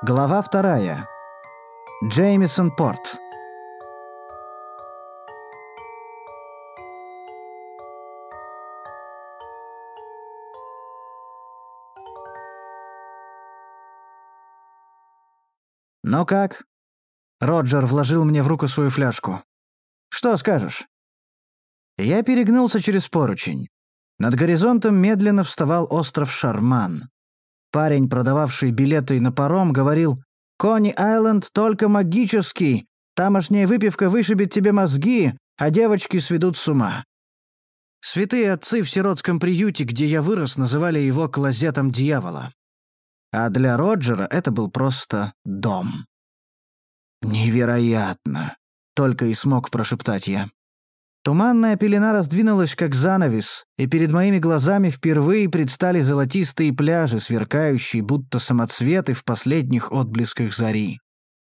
Глава вторая. Джеймисон Порт. «Ну как?» Роджер вложил мне в руку свою фляжку. «Что скажешь?» Я перегнулся через поручень. Над горизонтом медленно вставал остров Шарман. Парень, продававший билеты на паром, говорил, «Кони-Айленд только магический, тамошняя выпивка вышибет тебе мозги, а девочки сведут с ума». Святые отцы в сиротском приюте, где я вырос, называли его клозетом дьявола. А для Роджера это был просто дом. «Невероятно!» — только и смог прошептать я. Туманная пелена раздвинулась, как занавес, и перед моими глазами впервые предстали золотистые пляжи, сверкающие, будто самоцветы в последних отблесках зари.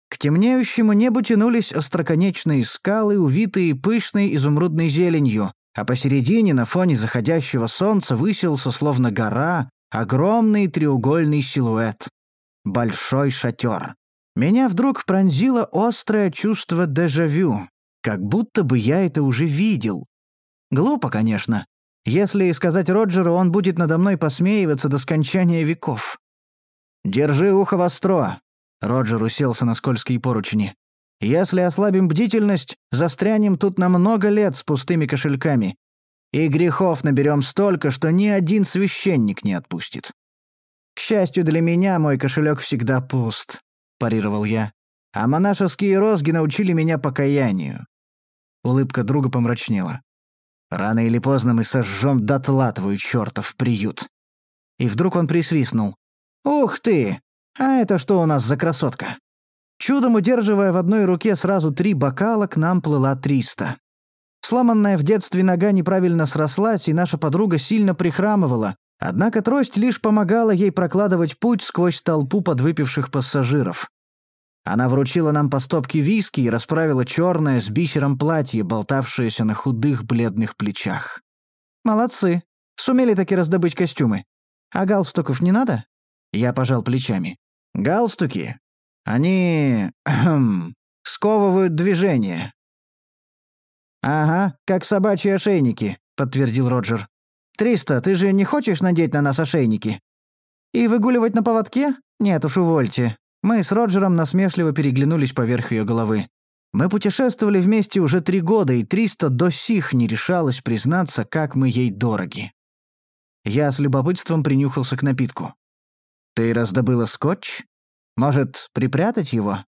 К темнеющему небу тянулись остроконечные скалы, увитые пышной изумрудной зеленью, а посередине, на фоне заходящего солнца, высился, словно гора, огромный треугольный силуэт. Большой шатер. Меня вдруг пронзило острое чувство дежавю. Как будто бы я это уже видел. Глупо, конечно. Если сказать Роджеру, он будет надо мной посмеиваться до скончания веков. «Держи ухо востро», — Роджер уселся на скользкие поручни. «Если ослабим бдительность, застрянем тут на много лет с пустыми кошельками. И грехов наберем столько, что ни один священник не отпустит». «К счастью для меня, мой кошелек всегда пуст», — парировал я. «А монашеские розги научили меня покаянию. Улыбка друга помрачнела. «Рано или поздно мы сожжем дотла твой чертов приют». И вдруг он присвистнул. «Ух ты! А это что у нас за красотка?» Чудом удерживая в одной руке сразу три бокала, к нам плыла триста. Сломанная в детстве нога неправильно срослась, и наша подруга сильно прихрамывала, однако трость лишь помогала ей прокладывать путь сквозь толпу подвыпивших пассажиров. Она вручила нам по стопке виски и расправила черное с бисером платье, болтавшееся на худых бледных плечах. «Молодцы. Сумели таки раздобыть костюмы. А галстуков не надо?» Я пожал плечами. «Галстуки? Они... Сковывают движение». «Ага, как собачьи ошейники», — подтвердил Роджер. «Триста, ты же не хочешь надеть на нас ошейники?» «И выгуливать на поводке? Нет уж, увольте. Мы с Роджером насмешливо переглянулись поверх ее головы. Мы путешествовали вместе уже три года, и Триста до сих не решалась признаться, как мы ей дороги. Я с любопытством принюхался к напитку. «Ты раздобыла скотч? Может, припрятать его?»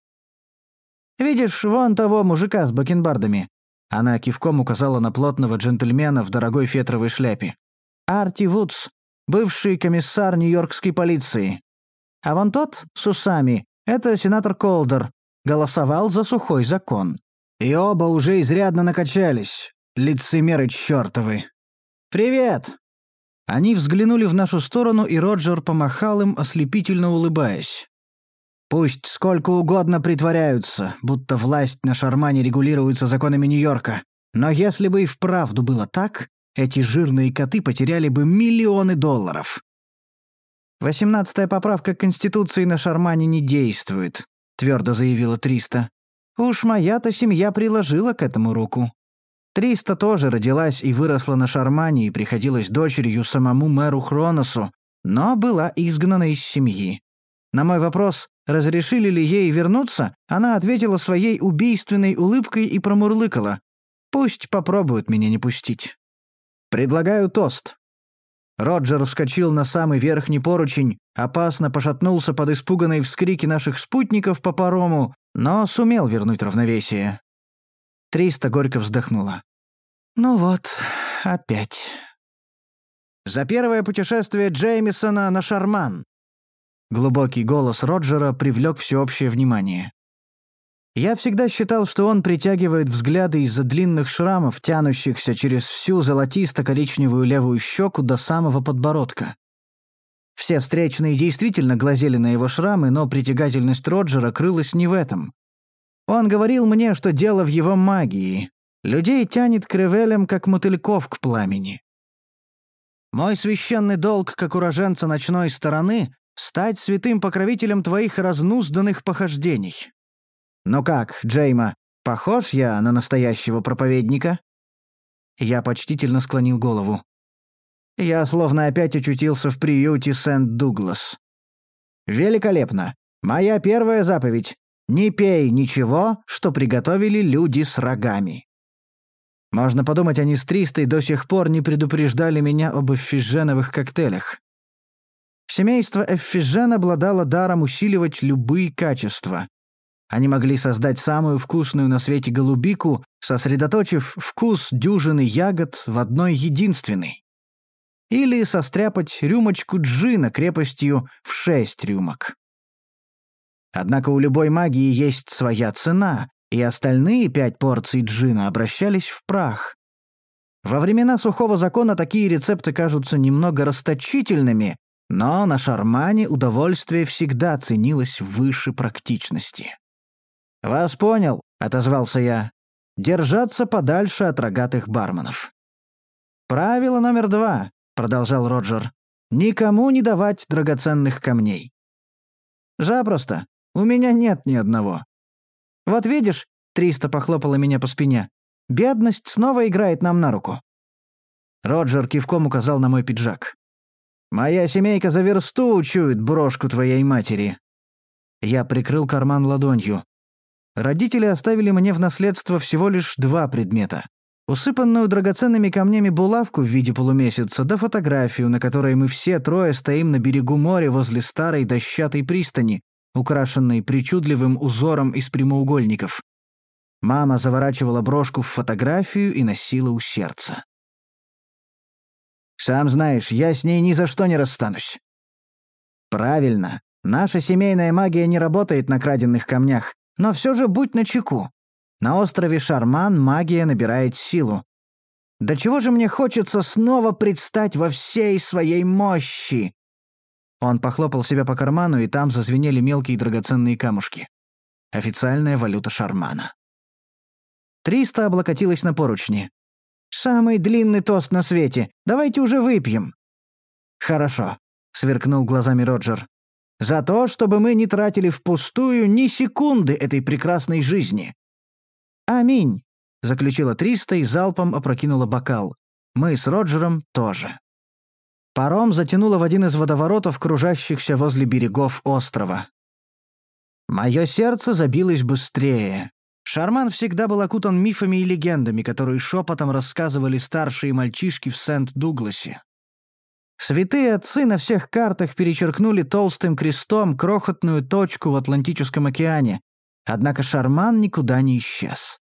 «Видишь, вон того мужика с бакенбардами». Она кивком указала на плотного джентльмена в дорогой фетровой шляпе. «Арти Вудс, бывший комиссар нью-йоркской полиции. А вон тот, с усами, это сенатор Колдер, голосовал за сухой закон. И оба уже изрядно накачались, лицемеры чертовы. «Привет!» Они взглянули в нашу сторону, и Роджер помахал им, ослепительно улыбаясь. «Пусть сколько угодно притворяются, будто власть на Шармане регулируется законами Нью-Йорка. Но если бы и вправду было так, эти жирные коты потеряли бы миллионы долларов. «Восемнадцатая поправка Конституции на Шармане не действует», — твердо заявила Триста. «Уж моя-то семья приложила к этому руку». Триста тоже родилась и выросла на Шармане и приходилась дочерью самому мэру Хроносу, но была изгнана из семьи. На мой вопрос, разрешили ли ей вернуться, она ответила своей убийственной улыбкой и промурлыкала. «Пусть попробуют меня не пустить». «Предлагаю тост», Роджер вскочил на самый верхний поручень, опасно пошатнулся под испуганные вскрики наших спутников по парому, но сумел вернуть равновесие. Триста горько вздохнула. «Ну вот, опять». «За первое путешествие Джеймисона на Шарман!» Глубокий голос Роджера привлек всеобщее внимание. Я всегда считал, что он притягивает взгляды из-за длинных шрамов, тянущихся через всю золотисто-коричневую левую щеку до самого подбородка. Все встречные действительно глазели на его шрамы, но притягательность Роджера крылась не в этом. Он говорил мне, что дело в его магии. Людей тянет к ревелям, как мотыльков к пламени. Мой священный долг, как уроженца ночной стороны, стать святым покровителем твоих разнузданных похождений. Ну как, Джейма, похож я на настоящего проповедника?» Я почтительно склонил голову. Я словно опять очутился в приюте Сент-Дуглас. «Великолепно! Моя первая заповедь — не пей ничего, что приготовили люди с рогами». Можно подумать, они с Тристой до сих пор не предупреждали меня об эффиженовых коктейлях. Семейство Эффижен обладало даром усиливать любые качества. Они могли создать самую вкусную на свете голубику, сосредоточив вкус дюжины ягод в одной единственной. Или состряпать рюмочку джина крепостью в шесть рюмок. Однако у любой магии есть своя цена, и остальные пять порций джина обращались в прах. Во времена сухого закона такие рецепты кажутся немного расточительными, но на шармане удовольствие всегда ценилось выше практичности. «Вас понял», — отозвался я. «Держаться подальше от рогатых барменов». «Правило номер два», — продолжал Роджер. «Никому не давать драгоценных камней». «Запросто. У меня нет ни одного». «Вот видишь», — Триста похлопала меня по спине, «бедность снова играет нам на руку». Роджер кивком указал на мой пиджак. «Моя семейка за версту учует брошку твоей матери». Я прикрыл карман ладонью. Родители оставили мне в наследство всего лишь два предмета. Усыпанную драгоценными камнями булавку в виде полумесяца, да фотографию, на которой мы все трое стоим на берегу моря возле старой дощатой пристани, украшенной причудливым узором из прямоугольников. Мама заворачивала брошку в фотографию и носила у сердца. «Сам знаешь, я с ней ни за что не расстанусь». «Правильно. Наша семейная магия не работает на краденных камнях, но все же будь начеку. На острове Шарман магия набирает силу. Да чего же мне хочется снова предстать во всей своей мощи?» Он похлопал себя по карману, и там зазвенели мелкие драгоценные камушки. Официальная валюта Шармана. Триста облокотилась на поручни. «Самый длинный тост на свете. Давайте уже выпьем». «Хорошо», — сверкнул глазами Роджер. За то, чтобы мы не тратили впустую ни секунды этой прекрасной жизни. Аминь, заключила Триста и залпом опрокинула бокал. Мы с Роджером тоже. Паром затянуло в один из водоворотов, кружащихся возле берегов острова. Мое сердце забилось быстрее. Шарман всегда был окутан мифами и легендами, которые шепотом рассказывали старшие мальчишки в Сент-Дугласе. Святые отцы на всех картах перечеркнули толстым крестом крохотную точку в Атлантическом океане, однако Шарман никуда не исчез.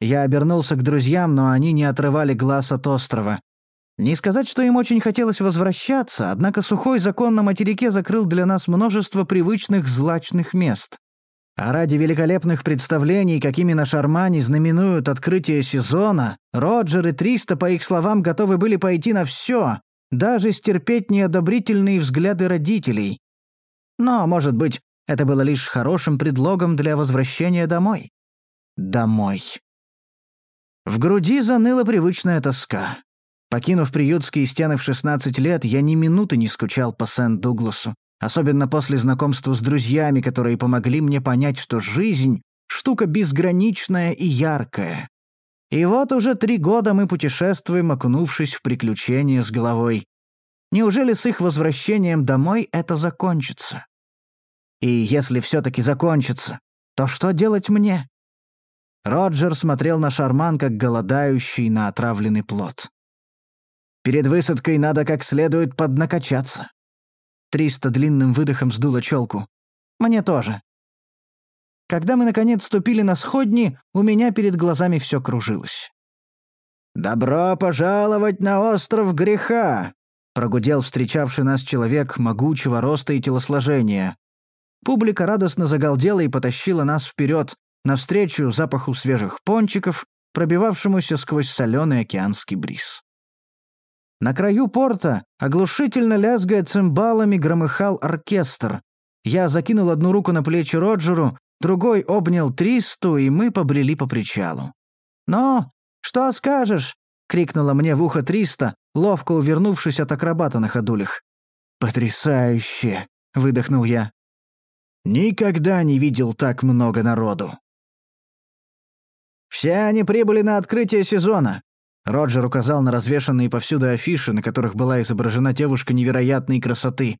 Я обернулся к друзьям, но они не отрывали глаз от острова. Не сказать, что им очень хотелось возвращаться, однако сухой закон на материке закрыл для нас множество привычных злачных мест. А ради великолепных представлений, какими на Шармане знаменуют открытие сезона, Роджер и Триста, по их словам, готовы были пойти на все, даже стерпеть неодобрительные взгляды родителей. Но, может быть, это было лишь хорошим предлогом для возвращения домой. Домой. В груди заныла привычная тоска. Покинув приютские стены в 16 лет, я ни минуты не скучал по Сент-Дугласу, особенно после знакомства с друзьями, которые помогли мне понять, что жизнь — штука безграничная и яркая. И вот уже три года мы путешествуем, окунувшись в приключения с головой. Неужели с их возвращением домой это закончится? И если все-таки закончится, то что делать мне? Роджер смотрел на Шарман, как голодающий на отравленный плод. Перед высадкой надо как следует поднакачаться. Триста длинным выдохом сдуло челку. Мне тоже. Когда мы, наконец, ступили на сходни, у меня перед глазами все кружилось. «Добро пожаловать на остров греха!» — прогудел встречавший нас человек могучего роста и телосложения. Публика радостно загалдела и потащила нас вперед, навстречу запаху свежих пончиков, пробивавшемуся сквозь соленый океанский бриз. На краю порта, оглушительно лязгая цимбалами, громыхал оркестр. Я закинул одну руку на плечи Роджеру, Другой обнял Тристу, и мы побрели по причалу. «Ну, что скажешь?» — крикнула мне в ухо Триста, ловко увернувшись от акробата на ходулях. «Потрясающе!» — выдохнул я. «Никогда не видел так много народу». «Все они прибыли на открытие сезона», — Роджер указал на развешанные повсюду афиши, на которых была изображена девушка невероятной красоты.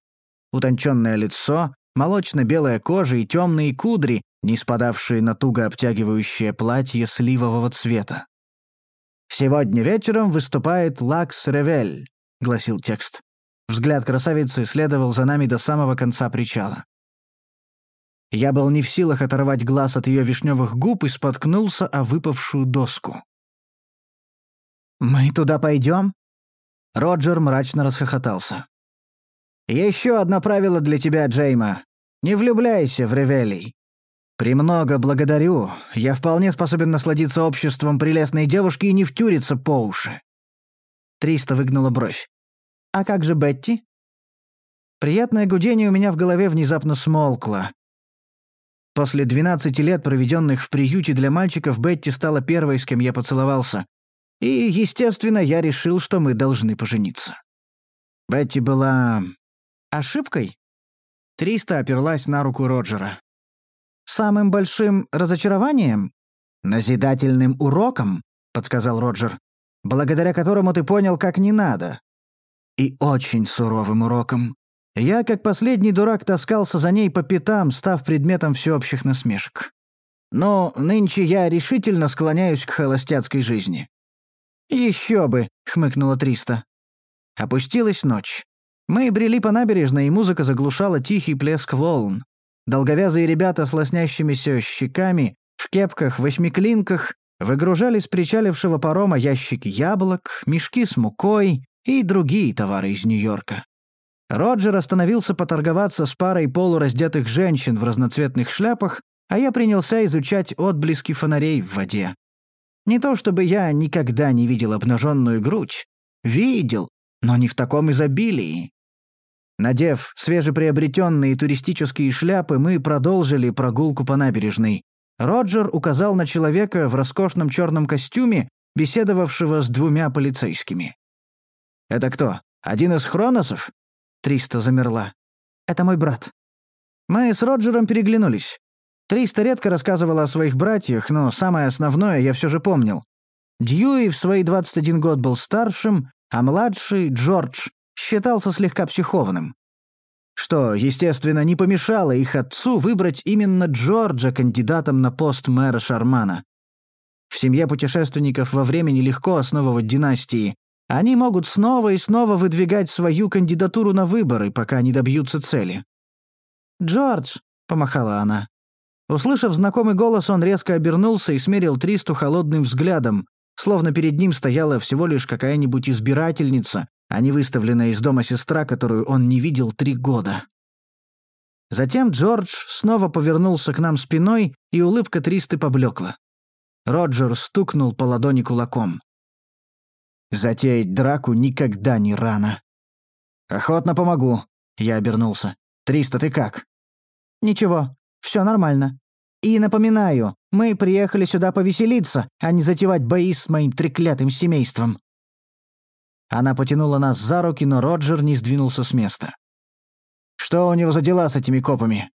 Утонченное лицо, молочно-белая кожа и темные кудри, не спадавшие на туго обтягивающее платье сливового цвета. «Сегодня вечером выступает Лакс Ревель», — гласил текст. Взгляд красавицы следовал за нами до самого конца причала. Я был не в силах оторвать глаз от ее вишневых губ и споткнулся о выпавшую доску. «Мы туда пойдем?» Роджер мрачно расхохотался. «Еще одно правило для тебя, Джейма. Не влюбляйся в Ревелий. «Премного благодарю. Я вполне способен насладиться обществом прелестной девушки и не втюриться по уши». Триста выгнула бровь. «А как же Бетти?» Приятное гудение у меня в голове внезапно смолкло. После 12 лет, проведенных в приюте для мальчиков, Бетти стала первой, с кем я поцеловался. И, естественно, я решил, что мы должны пожениться. Бетти была... ошибкой? Триста оперлась на руку Роджера. «Самым большим разочарованием?» «Назидательным уроком», — подсказал Роджер, «благодаря которому ты понял, как не надо». «И очень суровым уроком. Я, как последний дурак, таскался за ней по пятам, став предметом всеобщих насмешек. Но нынче я решительно склоняюсь к холостяцкой жизни». «Еще бы», — хмыкнула Триста. Опустилась ночь. Мы брели по набережной, и музыка заглушала тихий плеск волн. Долговязые ребята с лоснящимися щеками, в кепках, восьмиклинках, выгружали с причалившего парома ящики яблок, мешки с мукой и другие товары из Нью-Йорка. Роджер остановился поторговаться с парой полураздетых женщин в разноцветных шляпах, а я принялся изучать отблески фонарей в воде. Не то чтобы я никогда не видел обнаженную грудь. Видел, но не в таком изобилии. Надев свежеприобретенные туристические шляпы, мы продолжили прогулку по набережной. Роджер указал на человека в роскошном черном костюме, беседовавшего с двумя полицейскими. «Это кто? Один из хроносов?» Триста замерла. «Это мой брат». Мы с Роджером переглянулись. Триста редко рассказывала о своих братьях, но самое основное я все же помнил. Дьюи в свои 21 год был старшим, а младший, Джордж, считался слегка психованным. Что, естественно, не помешало их отцу выбрать именно Джорджа кандидатом на пост мэра Шармана. В семье путешественников во времени легко основывать династии. Они могут снова и снова выдвигать свою кандидатуру на выборы, пока не добьются цели. «Джордж!» — помахала она. Услышав знакомый голос, он резко обернулся и смерил Тристу холодным взглядом, словно перед ним стояла всего лишь какая-нибудь избирательница, а не выставленная из дома сестра, которую он не видел три года. Затем Джордж снова повернулся к нам спиной, и улыбка Тристы поблекла. Роджер стукнул по ладони кулаком. «Затеять драку никогда не рано». «Охотно помогу», — я обернулся. «Триста, ты как?» «Ничего, все нормально. И напоминаю, мы приехали сюда повеселиться, а не затевать бои с моим треклятым семейством». Она потянула нас за руки, но Роджер не сдвинулся с места. «Что у него за дела с этими копами?»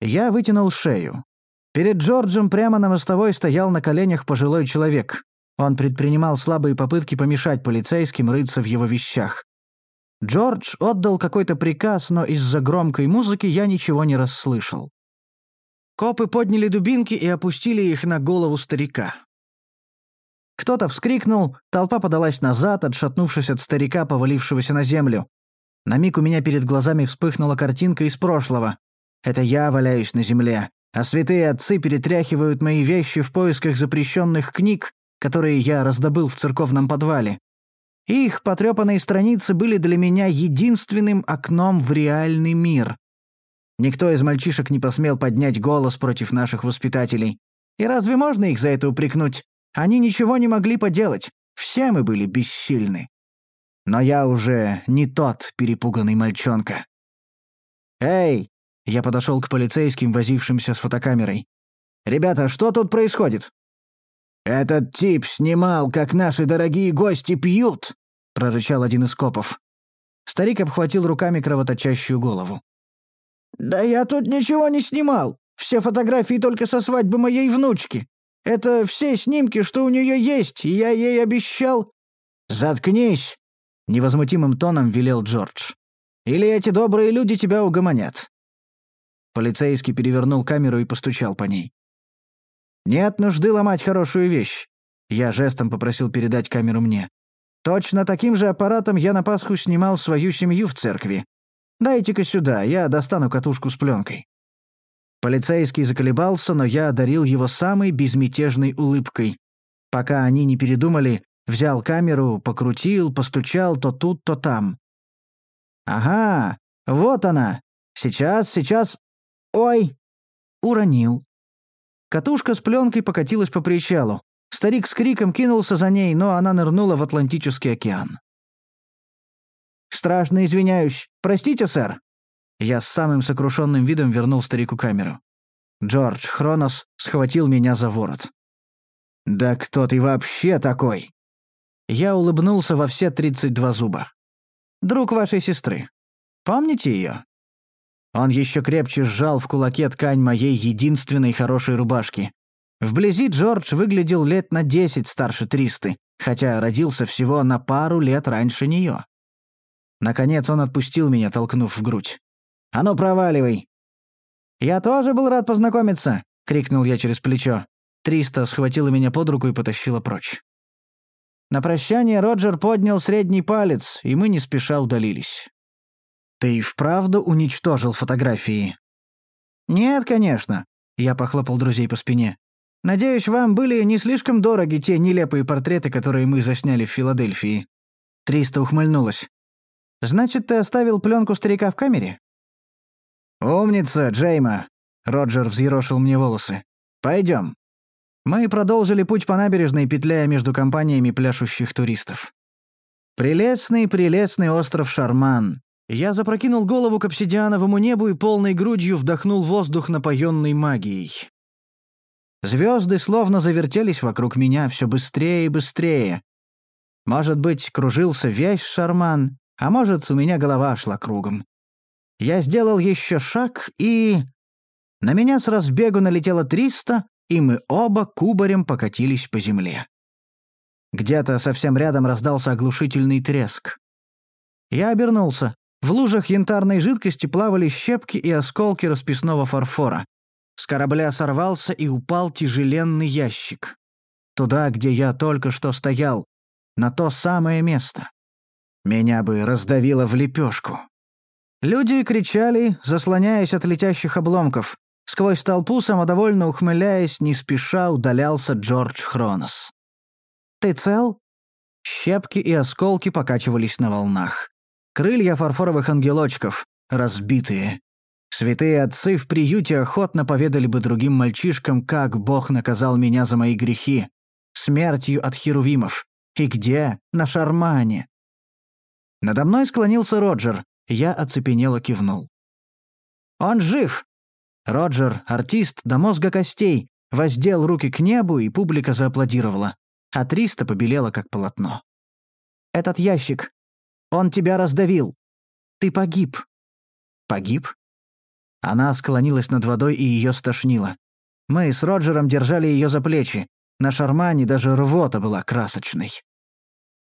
Я вытянул шею. Перед Джорджем прямо на мостовой стоял на коленях пожилой человек. Он предпринимал слабые попытки помешать полицейским рыться в его вещах. Джордж отдал какой-то приказ, но из-за громкой музыки я ничего не расслышал. Копы подняли дубинки и опустили их на голову старика. Кто-то вскрикнул, толпа подалась назад, отшатнувшись от старика, повалившегося на землю. На миг у меня перед глазами вспыхнула картинка из прошлого. Это я валяюсь на земле, а святые отцы перетряхивают мои вещи в поисках запрещенных книг, которые я раздобыл в церковном подвале. Их потрепанные страницы были для меня единственным окном в реальный мир. Никто из мальчишек не посмел поднять голос против наших воспитателей. И разве можно их за это упрекнуть? Они ничего не могли поделать, все мы были бессильны. Но я уже не тот перепуганный мальчонка. «Эй!» — я подошел к полицейским, возившимся с фотокамерой. «Ребята, что тут происходит?» «Этот тип снимал, как наши дорогие гости пьют!» — прорычал один из копов. Старик обхватил руками кровоточащую голову. «Да я тут ничего не снимал. Все фотографии только со свадьбы моей внучки. Это все снимки, что у нее есть, и я ей обещал...» «Заткнись!» — невозмутимым тоном велел Джордж. «Или эти добрые люди тебя угомонят». Полицейский перевернул камеру и постучал по ней. «Нет нужды ломать хорошую вещь». Я жестом попросил передать камеру мне. «Точно таким же аппаратом я на Пасху снимал свою семью в церкви. Дайте-ка сюда, я достану катушку с пленкой». Полицейский заколебался, но я одарил его самой безмятежной улыбкой. Пока они не передумали, взял камеру, покрутил, постучал то тут, то там. «Ага, вот она. Сейчас, сейчас. Ой!» Уронил. Катушка с пленкой покатилась по причалу. Старик с криком кинулся за ней, но она нырнула в Атлантический океан. «Страшно извиняюсь. Простите, сэр». Я с самым сокрушенным видом вернул старику камеру. Джордж Хронос схватил меня за ворот. «Да кто ты вообще такой?» Я улыбнулся во все 32 зуба. «Друг вашей сестры. Помните ее?» Он еще крепче сжал в кулаке ткань моей единственной хорошей рубашки. Вблизи Джордж выглядел лет на десять старше Тристы, хотя родился всего на пару лет раньше нее. Наконец он отпустил меня, толкнув в грудь. «А ну, проваливай!» «Я тоже был рад познакомиться!» — крикнул я через плечо. Триста схватила меня под руку и потащила прочь. На прощание Роджер поднял средний палец, и мы не спеша удалились. «Ты вправду уничтожил фотографии?» «Нет, конечно», — я похлопал друзей по спине. «Надеюсь, вам были не слишком дороги те нелепые портреты, которые мы засняли в Филадельфии». Триста ухмыльнулась. «Значит, ты оставил пленку старика в камере?» «Умница, Джейма!» — Роджер взъерошил мне волосы. «Пойдем». Мы продолжили путь по набережной, петляя между компаниями пляшущих туристов. Прелестный, прелестный остров Шарман. Я запрокинул голову к обсидиановому небу и полной грудью вдохнул воздух, напоенный магией. Звезды словно завертелись вокруг меня все быстрее и быстрее. Может быть, кружился весь шарман, а может, у меня голова шла кругом. Я сделал еще шаг и... На меня с разбегу налетело триста, и мы оба кубарем покатились по земле. Где-то совсем рядом раздался оглушительный треск. Я обернулся. В лужах янтарной жидкости плавали щепки и осколки расписного фарфора. С корабля сорвался и упал тяжеленный ящик. Туда, где я только что стоял. На то самое место. Меня бы раздавило в лепешку. Люди кричали, заслоняясь от летящих обломков. Сквозь толпу, самодовольно ухмыляясь, не спеша удалялся Джордж Хронос. «Ты цел?» Щепки и осколки покачивались на волнах. Крылья фарфоровых ангелочков, разбитые. Святые отцы в приюте охотно поведали бы другим мальчишкам, как Бог наказал меня за мои грехи. Смертью от херувимов. И где? На шармане. Надо мной склонился Роджер. Я оцепенело кивнул. «Он жив!» Роджер, артист до мозга костей, воздел руки к небу, и публика зааплодировала. А Триста побелела, как полотно. «Этот ящик. Он тебя раздавил. Ты погиб». «Погиб?» Она склонилась над водой и ее стошнило. Мы с Роджером держали ее за плечи. На шармане даже рвота была красочной.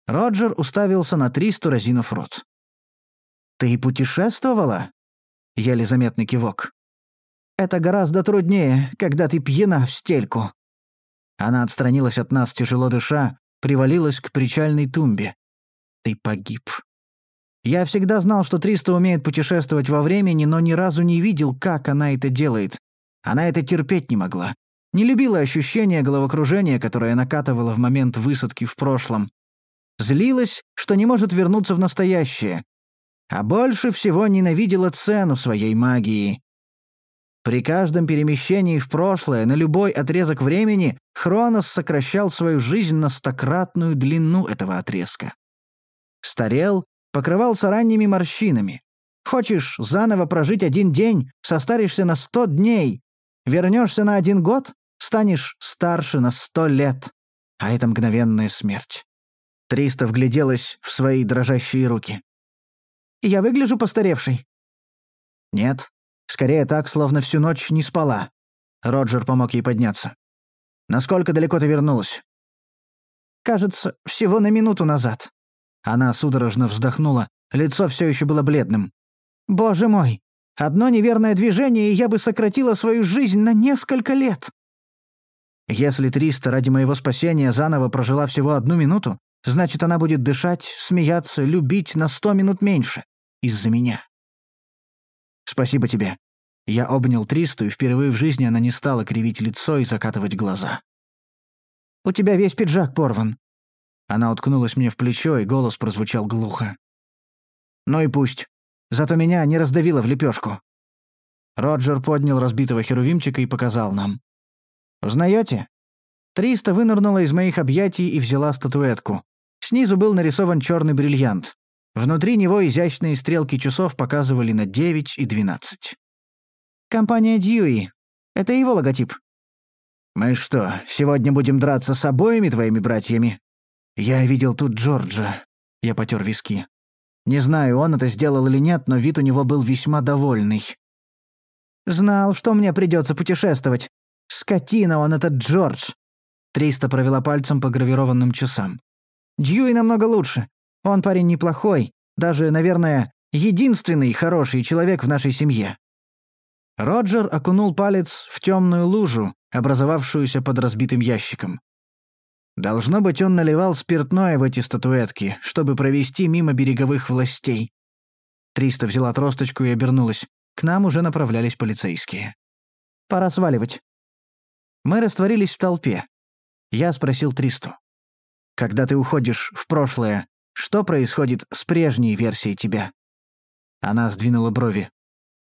Роджер уставился на Тристу, разинув рот. «Ты путешествовала?» Еле заметный кивок. «Это гораздо труднее, когда ты пьяна в стельку». Она отстранилась от нас, тяжело дыша, привалилась к причальной тумбе. «Ты погиб». Я всегда знал, что Триста умеет путешествовать во времени, но ни разу не видел, как она это делает. Она это терпеть не могла. Не любила ощущение головокружения, которое накатывало в момент высадки в прошлом. Злилась, что не может вернуться в настоящее. А больше всего ненавидела цену своей магии. При каждом перемещении в прошлое, на любой отрезок времени, Хронос сокращал свою жизнь на стократную длину этого отрезка. Старел покрывался ранними морщинами. Хочешь заново прожить один день, состаришься на сто дней. Вернешься на один год, станешь старше на сто лет. А это мгновенная смерть. Триста вгляделась в свои дрожащие руки. Я выгляжу постаревшей?» «Нет. Скорее так, словно всю ночь не спала». Роджер помог ей подняться. «Насколько далеко ты вернулась?» «Кажется, всего на минуту назад». Она судорожно вздохнула, лицо все еще было бледным. «Боже мой! Одно неверное движение, и я бы сократила свою жизнь на несколько лет!» Если Триста ради моего спасения заново прожила всего одну минуту, значит, она будет дышать, смеяться, любить на сто минут меньше. Из-за меня. Спасибо тебе. Я обнял Тристу, и впервые в жизни она не стала кривить лицо и закатывать глаза. «У тебя весь пиджак порван». Она уткнулась мне в плечо, и голос прозвучал глухо. «Ну и пусть. Зато меня не раздавило в лепешку. Роджер поднял разбитого херувимчика и показал нам. «Узнаете?» Триста вынырнула из моих объятий и взяла статуэтку. Снизу был нарисован черный бриллиант. Внутри него изящные стрелки часов показывали на 9 и 12. «Компания Дьюи. Это его логотип». «Мы что, сегодня будем драться с обоими твоими братьями?» «Я видел тут Джорджа». Я потер виски. Не знаю, он это сделал или нет, но вид у него был весьма довольный. «Знал, что мне придется путешествовать. Скотина он, этот Джордж!» Триста провела пальцем по гравированным часам. «Дьюи намного лучше. Он парень неплохой, даже, наверное, единственный хороший человек в нашей семье». Роджер окунул палец в темную лужу, образовавшуюся под разбитым ящиком. Должно быть, он наливал спиртное в эти статуэтки, чтобы провести мимо береговых властей. Триста взяла тросточку и обернулась. К нам уже направлялись полицейские. «Пора сваливать». Мы растворились в толпе. Я спросил Тристу. «Когда ты уходишь в прошлое, что происходит с прежней версией тебя?» Она сдвинула брови.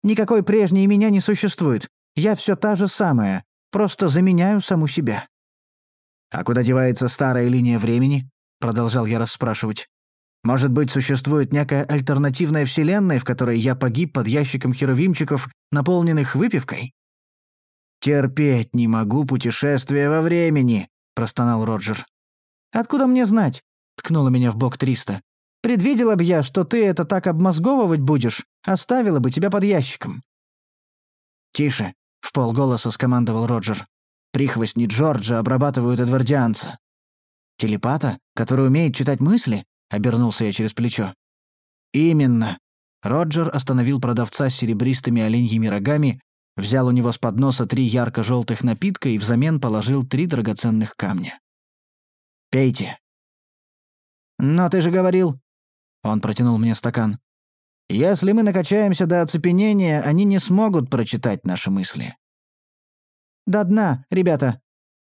«Никакой прежней меня не существует. Я все та же самая, просто заменяю саму себя». «А куда девается старая линия времени?» — продолжал я расспрашивать. «Может быть, существует некая альтернативная вселенная, в которой я погиб под ящиком херувимчиков, наполненных выпивкой?» «Терпеть не могу путешествия во времени», — простонал Роджер. «Откуда мне знать?» — ткнула меня в бок Триста. «Предвидела бы я, что ты это так обмозговывать будешь, оставила бы тебя под ящиком». «Тише», — в полголоса скомандовал Роджер. Прихвостни Джорджа обрабатывают эдвардианца. «Телепата, который умеет читать мысли?» — обернулся я через плечо. «Именно». Роджер остановил продавца с серебристыми оленьими рогами, взял у него с подноса три ярко-желтых напитка и взамен положил три драгоценных камня. «Пейте». «Но ты же говорил...» Он протянул мне стакан. «Если мы накачаемся до оцепенения, они не смогут прочитать наши мысли». До дна, ребята!»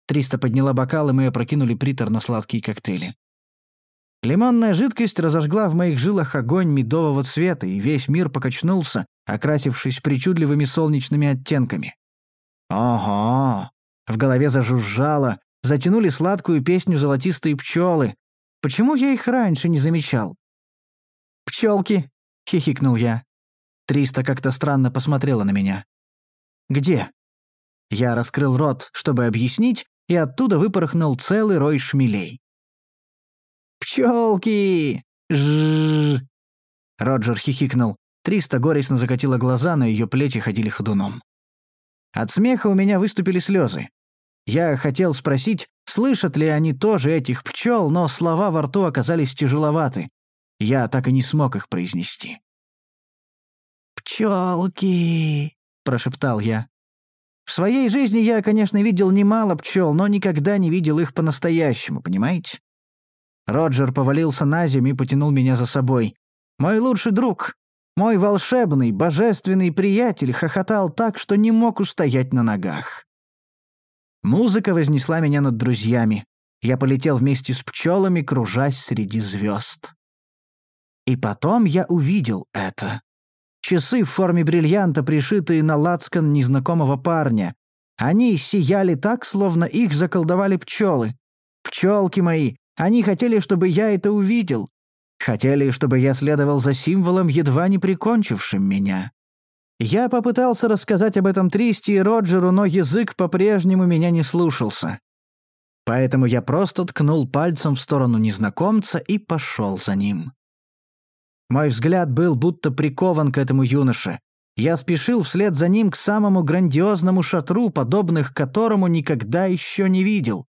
Триста подняла бокал, и мы опрокинули приторно-сладкие коктейли. Лимонная жидкость разожгла в моих жилах огонь медового цвета, и весь мир покачнулся, окрасившись причудливыми солнечными оттенками. «Ого!» В голове зажужжало, затянули сладкую песню золотистые пчелы. Почему я их раньше не замечал? «Пчелки!» — хихикнул я. Триста как-то странно посмотрела на меня. «Где?» Я раскрыл рот, чтобы объяснить, и оттуда выпорхнул целый рой шмелей. «Пчелки! Жжж!» Роджер хихикнул. Триста горестно закатила глаза, на ее плечи ходили ходуном. От смеха у меня выступили слезы. Я хотел спросить, слышат ли они тоже этих пчел, но слова во рту оказались тяжеловаты. Я так и не смог их произнести. «Пчелки!» — прошептал я. В своей жизни я, конечно, видел немало пчел, но никогда не видел их по-настоящему, понимаете? Роджер повалился на землю и потянул меня за собой. Мой лучший друг, мой волшебный, божественный приятель хохотал так, что не мог устоять на ногах. Музыка вознесла меня над друзьями. Я полетел вместе с пчелами, кружась среди звезд. И потом я увидел это. Часы в форме бриллианта, пришитые на лацкан незнакомого парня. Они сияли так, словно их заколдовали пчелы. Пчелки мои, они хотели, чтобы я это увидел. Хотели, чтобы я следовал за символом, едва не прикончившим меня. Я попытался рассказать об этом Тристи и Роджеру, но язык по-прежнему меня не слушался. Поэтому я просто ткнул пальцем в сторону незнакомца и пошел за ним. Мой взгляд был будто прикован к этому юноше. Я спешил вслед за ним к самому грандиозному шатру, подобных которому никогда еще не видел.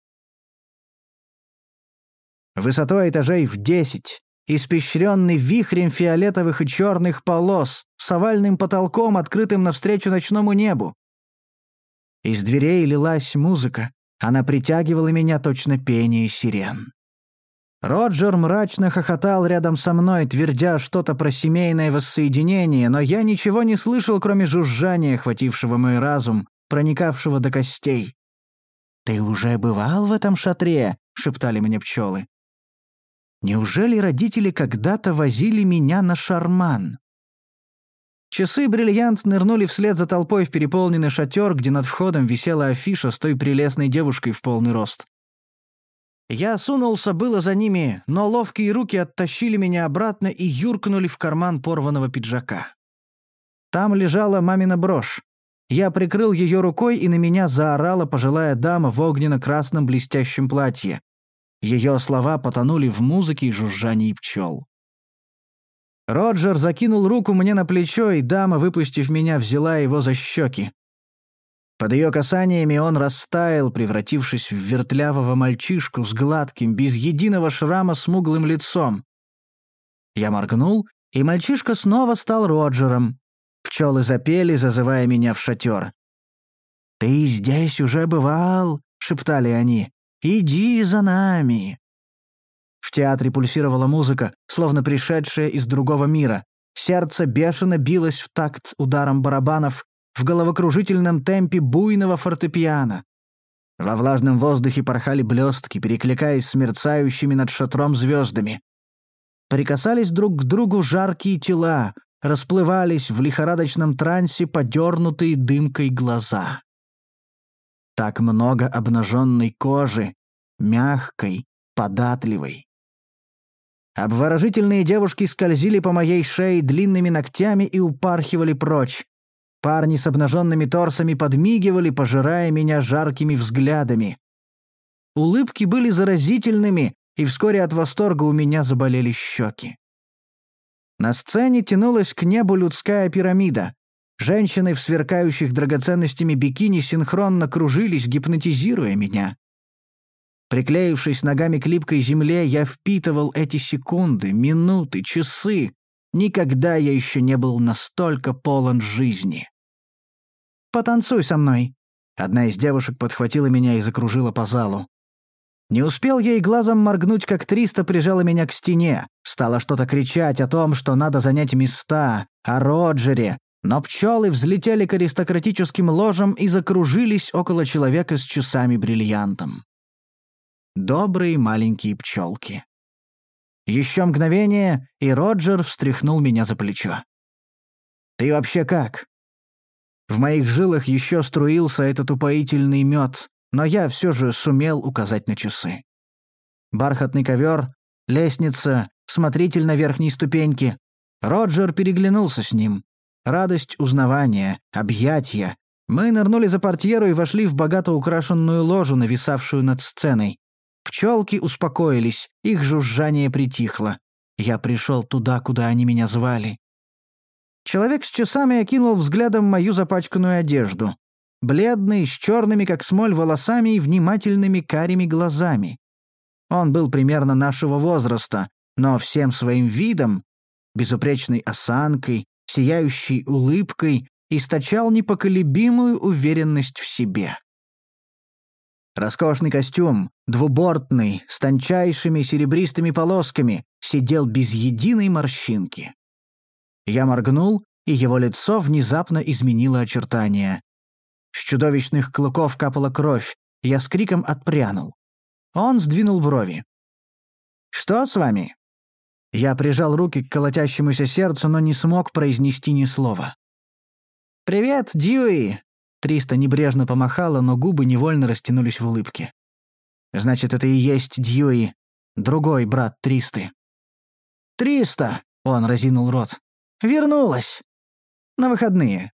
Высотой этажей в десять, испещренный вихрем фиолетовых и черных полос, с овальным потолком, открытым навстречу ночному небу. Из дверей лилась музыка, она притягивала меня точно пение сирен. Роджер мрачно хохотал рядом со мной, твердя что-то про семейное воссоединение, но я ничего не слышал, кроме жужжания, охватившего мой разум, проникавшего до костей. «Ты уже бывал в этом шатре?» — шептали мне пчелы. Неужели родители когда-то возили меня на шарман? Часы-бриллиант нырнули вслед за толпой в переполненный шатер, где над входом висела афиша с той прелестной девушкой в полный рост. Я сунулся было за ними, но ловкие руки оттащили меня обратно и юркнули в карман порванного пиджака. Там лежала мамина брошь. Я прикрыл ее рукой, и на меня заорала пожилая дама в огненно-красном блестящем платье. Ее слова потонули в музыке и жужжании пчел. Роджер закинул руку мне на плечо, и дама, выпустив меня, взяла его за щеки. Под ее касаниями он растаял, превратившись в вертлявого мальчишку с гладким, без единого шрама смуглым лицом. Я моргнул, и мальчишка снова стал Роджером. Пчелы запели, зазывая меня в шатер. «Ты здесь уже бывал?» — шептали они. «Иди за нами!» В театре пульсировала музыка, словно пришедшая из другого мира. Сердце бешено билось в такт ударом барабанов в головокружительном темпе буйного фортепиано. Во влажном воздухе порхали блестки, перекликаясь с мерцающими над шатром звездами. Прикасались друг к другу жаркие тела, расплывались в лихорадочном трансе подернутые дымкой глаза. Так много обнаженной кожи, мягкой, податливой. Обворожительные девушки скользили по моей шее длинными ногтями и упархивали прочь. Парни с обнаженными торсами подмигивали, пожирая меня жаркими взглядами. Улыбки были заразительными, и вскоре от восторга у меня заболели щеки. На сцене тянулась к небу людская пирамида. Женщины в сверкающих драгоценностями бикини синхронно кружились, гипнотизируя меня. Приклеившись ногами к липкой земле, я впитывал эти секунды, минуты, часы. Никогда я еще не был настолько полон жизни. «Потанцуй со мной». Одна из девушек подхватила меня и закружила по залу. Не успел ей глазом моргнуть, как Триста прижала меня к стене. Стала что-то кричать о том, что надо занять места, о Роджере, но пчелы взлетели к аристократическим ложам и закружились около человека с часами-бриллиантом. Добрые маленькие пчелки. Еще мгновение, и Роджер встряхнул меня за плечо. «Ты вообще как?» В моих жилах еще струился этот упоительный мед, но я все же сумел указать на часы. Бархатный ковер, лестница, смотритель на верхней ступеньке. Роджер переглянулся с ним. Радость узнавания, объятия. Мы нырнули за портьеру и вошли в богато украшенную ложу, нависавшую над сценой. Пчелки успокоились, их жужжание притихло. Я пришел туда, куда они меня звали. Человек с часами окинул взглядом мою запачканную одежду. Бледный, с черными, как смоль, волосами и внимательными карими глазами. Он был примерно нашего возраста, но всем своим видом, безупречной осанкой, сияющей улыбкой, источал непоколебимую уверенность в себе. Роскошный костюм, двубортный, с тончайшими серебристыми полосками, сидел без единой морщинки. Я моргнул, и его лицо внезапно изменило очертания. С чудовищных клыков капала кровь, я с криком отпрянул. Он сдвинул брови. «Что с вами?» Я прижал руки к колотящемуся сердцу, но не смог произнести ни слова. «Привет, Дьюи!» Триста небрежно помахала, но губы невольно растянулись в улыбке. «Значит, это и есть Дьюи, другой брат Тристы». «Триста!» — он разинул рот. «Вернулась! На выходные!»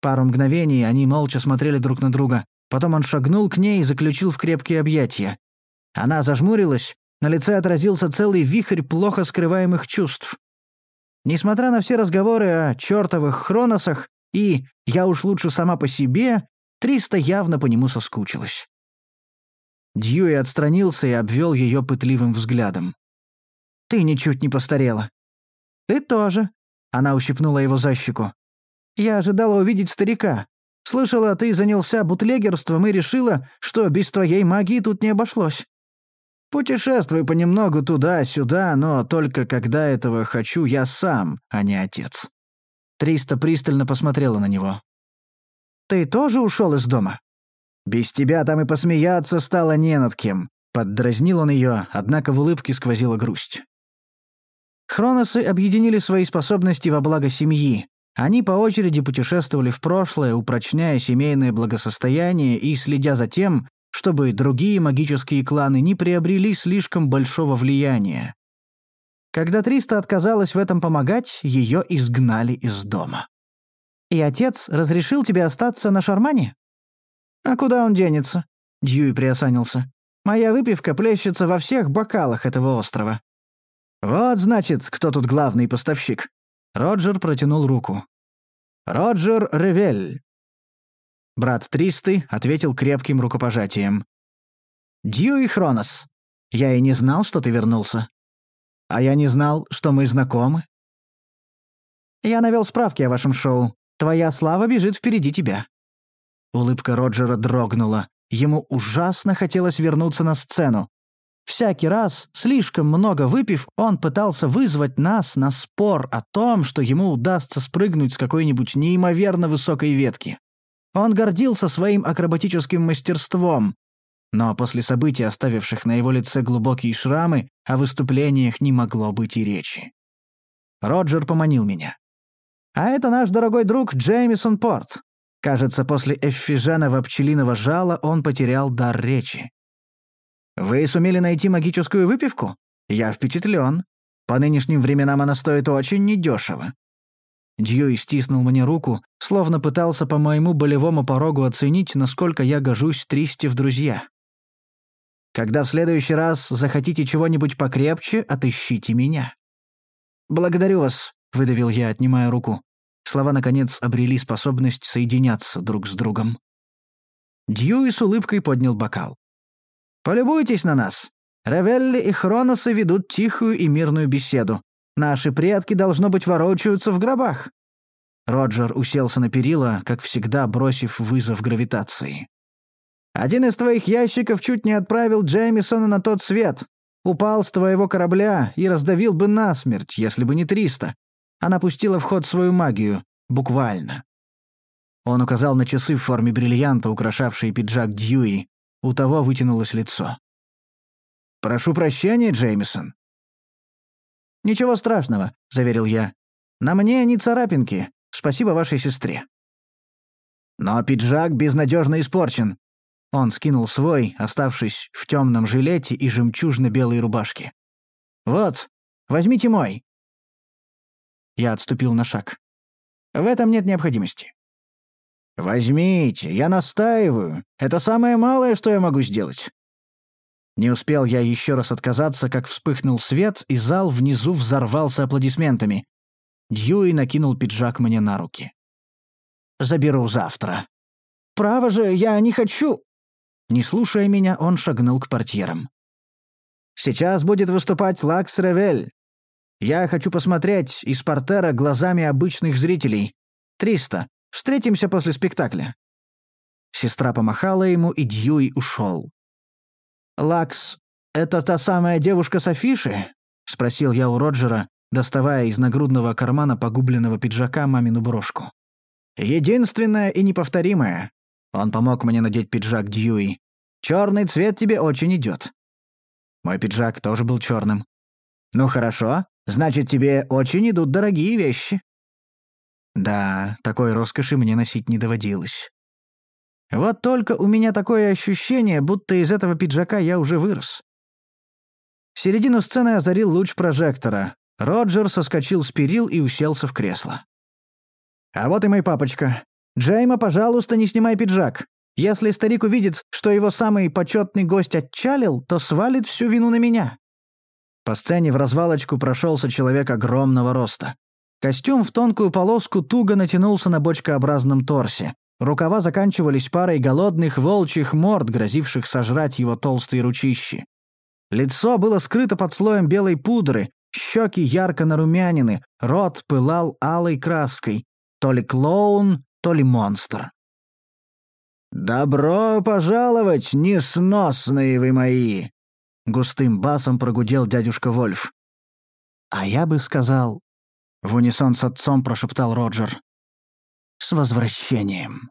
Пару мгновений они молча смотрели друг на друга. Потом он шагнул к ней и заключил в крепкие объятия. Она зажмурилась, на лице отразился целый вихрь плохо скрываемых чувств. Несмотря на все разговоры о чертовых хроносах и «я уж лучше сама по себе», Триста явно по нему соскучилась. Дьюи отстранился и обвел ее пытливым взглядом. «Ты ничуть не постарела». «Ты тоже», — она ущипнула его за щеку. «Я ожидала увидеть старика. Слышала, ты занялся бутлегерством и решила, что без твоей магии тут не обошлось. Путешествуй понемногу туда-сюда, но только когда этого хочу я сам, а не отец». Триста пристально посмотрела на него. «Ты тоже ушел из дома?» «Без тебя там и посмеяться стало не над кем», — поддразнил он ее, однако в улыбке сквозила грусть. Хроносы объединили свои способности во благо семьи. Они по очереди путешествовали в прошлое, упрочняя семейное благосостояние и следя за тем, чтобы другие магические кланы не приобрели слишком большого влияния. Когда Триста отказалась в этом помогать, ее изгнали из дома. «И отец разрешил тебе остаться на Шармане?» «А куда он денется?» — Дьюи приосанился. «Моя выпивка плещется во всех бокалах этого острова». «Вот, значит, кто тут главный поставщик». Роджер протянул руку. «Роджер Ревель». Брат Тристы ответил крепким рукопожатием. «Дьюи Хронос, я и не знал, что ты вернулся. А я не знал, что мы знакомы». «Я навел справки о вашем шоу. Твоя слава бежит впереди тебя». Улыбка Роджера дрогнула. Ему ужасно хотелось вернуться на сцену. Всякий раз, слишком много выпив, он пытался вызвать нас на спор о том, что ему удастся спрыгнуть с какой-нибудь неимоверно высокой ветки. Он гордился своим акробатическим мастерством, но после событий, оставивших на его лице глубокие шрамы, о выступлениях не могло быть и речи. Роджер поманил меня. «А это наш дорогой друг Джеймисон Порт. Кажется, после эффиженого пчелиного жала он потерял дар речи. «Вы сумели найти магическую выпивку? Я впечатлен. По нынешним временам она стоит очень недешево». Дьюи стиснул мне руку, словно пытался по моему болевому порогу оценить, насколько я гожусь Тристи в друзья. «Когда в следующий раз захотите чего-нибудь покрепче, отыщите меня». «Благодарю вас», — выдавил я, отнимая руку. Слова, наконец, обрели способность соединяться друг с другом. Дьюи с улыбкой поднял бокал. «Полюбуйтесь на нас. Равелли и Хроносы ведут тихую и мирную беседу. Наши предки, должно быть, ворочаются в гробах». Роджер уселся на перила, как всегда бросив вызов гравитации. «Один из твоих ящиков чуть не отправил Джеймисона на тот свет. Упал с твоего корабля и раздавил бы насмерть, если бы не триста. Она пустила в ход свою магию. Буквально. Он указал на часы в форме бриллианта, украшавшие пиджак Дьюи. У того вытянулось лицо. «Прошу прощения, Джеймисон». «Ничего страшного», — заверил я. «На мне не царапинки. Спасибо вашей сестре». «Но пиджак безнадежно испорчен». Он скинул свой, оставшись в темном жилете и жемчужно-белой рубашке. «Вот, возьмите мой. Я отступил на шаг. «В этом нет необходимости». «Возьмите, я настаиваю. Это самое малое, что я могу сделать». Не успел я еще раз отказаться, как вспыхнул свет, и зал внизу взорвался аплодисментами. Дьюи накинул пиджак мне на руки. «Заберу завтра». «Право же, я не хочу...» Не слушая меня, он шагнул к портьерам. «Сейчас будет выступать Лакс Ревель. Я хочу посмотреть из портера глазами обычных зрителей. Триста. Встретимся после спектакля». Сестра помахала ему, и Дьюи ушел. «Лакс, это та самая девушка с афиши?» — спросил я у Роджера, доставая из нагрудного кармана погубленного пиджака мамину брошку. «Единственная и неповторимая». Он помог мне надеть пиджак Дьюи. «Черный цвет тебе очень идет». Мой пиджак тоже был черным. «Ну хорошо, Значит, тебе очень идут дорогие вещи». Да, такой роскоши мне носить не доводилось. Вот только у меня такое ощущение, будто из этого пиджака я уже вырос. Середину сцены озарил луч прожектора. Роджер соскочил с перил и уселся в кресло. «А вот и мой папочка. Джейма, пожалуйста, не снимай пиджак. Если старик увидит, что его самый почетный гость отчалил, то свалит всю вину на меня. По сцене в развалочку прошелся человек огромного роста. Костюм в тонкую полоску туго натянулся на бочкообразном торсе. Рукава заканчивались парой голодных волчьих морд, грозивших сожрать его толстые ручищи. Лицо было скрыто под слоем белой пудры, щеки ярко нарумянины, рот пылал алой краской. То ли клоун, то ли монстр. «Добро пожаловать, несносные вы мои!» — густым басом прогудел дядюшка Вольф. «А я бы сказал...» — в унисон с отцом прошептал Роджер. «С возвращением!»